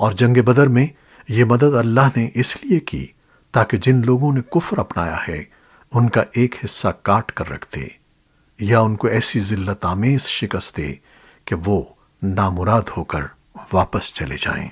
اور جنگ بدر میں یہ مدد اللہ نے اس لیے کی تاکہ جن لوگوں نے کفر اپنایا ہے، ان کا ایک حصہ کاٹ کر رکھ دے، یا ان کو ایسی ذلت آمیز شکست دے کہ وہ نامراد ہو کر واپس چلے جائیں۔